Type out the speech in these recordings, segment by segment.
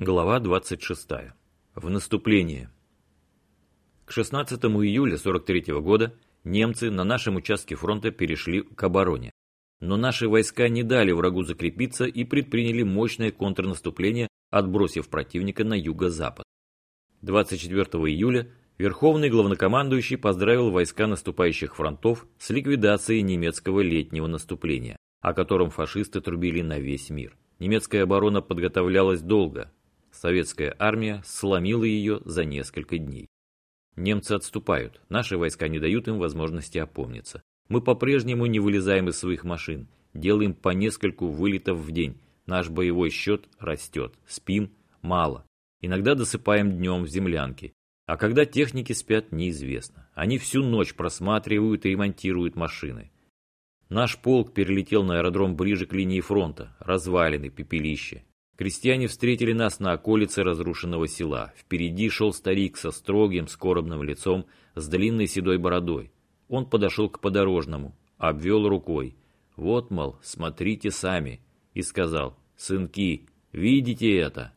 Глава 26. В наступление. К 16 июля 43 года немцы на нашем участке фронта перешли к обороне. Но наши войска не дали врагу закрепиться и предприняли мощное контрнаступление, отбросив противника на юго-запад. 24 июля Верховный главнокомандующий поздравил войска наступающих фронтов с ликвидацией немецкого летнего наступления, о котором фашисты трубили на весь мир. Немецкая оборона подготовлялась долго, Советская армия сломила ее за несколько дней. Немцы отступают, наши войска не дают им возможности опомниться. Мы по-прежнему не вылезаем из своих машин, делаем по нескольку вылетов в день. Наш боевой счет растет, спим мало. Иногда досыпаем днем в землянке. А когда техники спят, неизвестно. Они всю ночь просматривают и ремонтируют машины. Наш полк перелетел на аэродром ближе к линии фронта, развалины, пепелище. Крестьяне встретили нас на околице разрушенного села. Впереди шел старик со строгим, скорбным лицом, с длинной седой бородой. Он подошел к подорожному, обвел рукой. «Вот, мол, смотрите сами», и сказал, «Сынки, видите это?»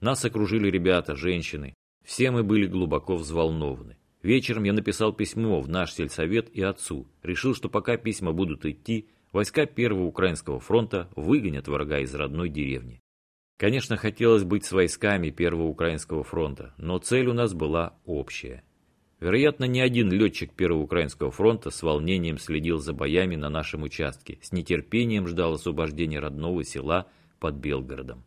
Нас окружили ребята, женщины. Все мы были глубоко взволнованы. Вечером я написал письмо в наш сельсовет и отцу. Решил, что пока письма будут идти, войска Первого Украинского фронта выгонят врага из родной деревни. Конечно, хотелось быть с войсками Первого Украинского фронта, но цель у нас была общая. Вероятно, ни один летчик Первого Украинского фронта с волнением следил за боями на нашем участке, с нетерпением ждал освобождения родного села под Белгородом.